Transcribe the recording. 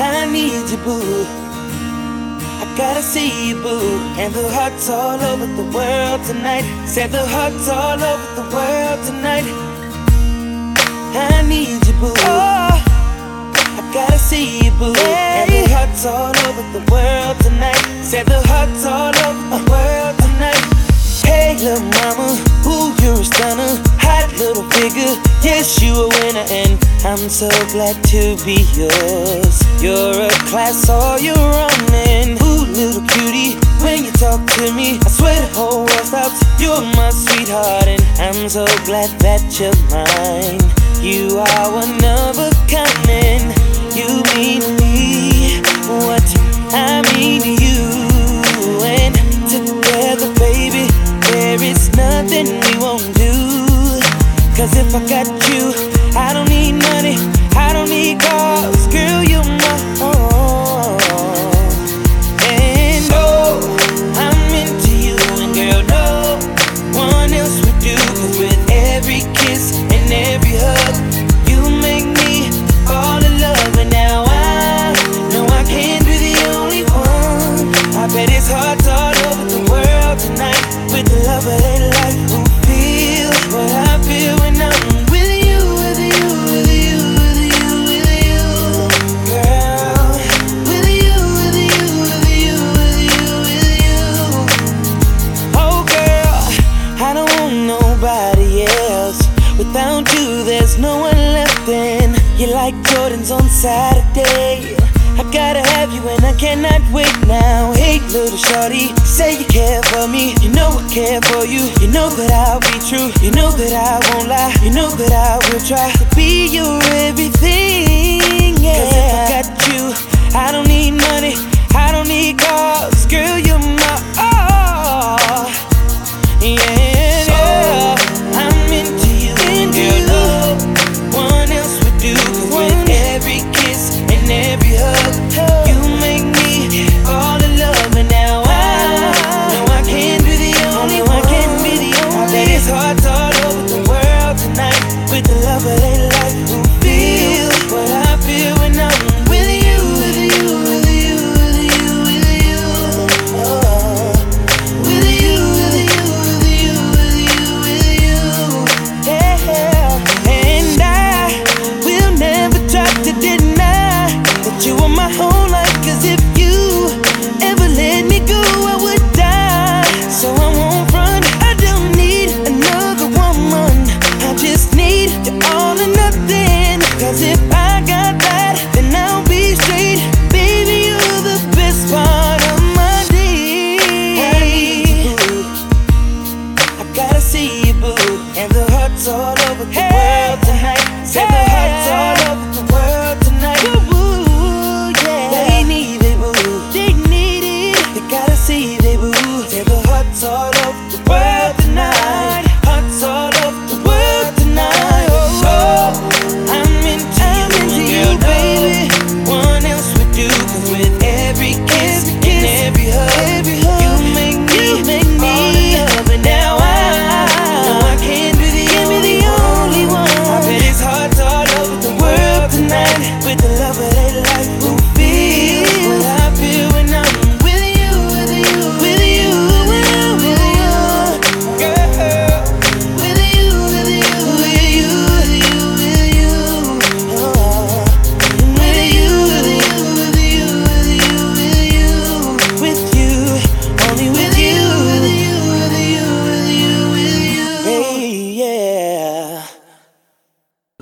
I need you, boo. I gotta see you, boo. And the hearts all over the world tonight. Said the hearts all over the world tonight. I need you, boo. Oh, I gotta see you, boo. And the hearts all over the world tonight. Said the hearts all over the world tonight. Hey, little mama, ooh, you're a stunner. Hot little figure, yes, you a winner, and I'm so glad to be yours. You're a class, all you're running. Ooh, little cutie, when you talk to me, I swear the whole world stops. You're my sweetheart, and I'm so glad that you're mine. You are one of a kind, and you mean me what I mean to you. And together, baby, there is nothing we won't do. Cause if I got you, I don't bet it's hard all over the world tonight with the love of their life who feel what I feel when I'm with you, with you, with you, with you, with you, girl. With you, with you, with you, with you, with you. Oh girl, I don't want nobody else. Without you, there's no one left. And you like Jordans on Saturday. I gotta have you and I cannot wait now. Hey, little shorty, say you care for me. You know I care for you. You know that I'll be true. You know that I won't lie. You know that I will try to be your everything. all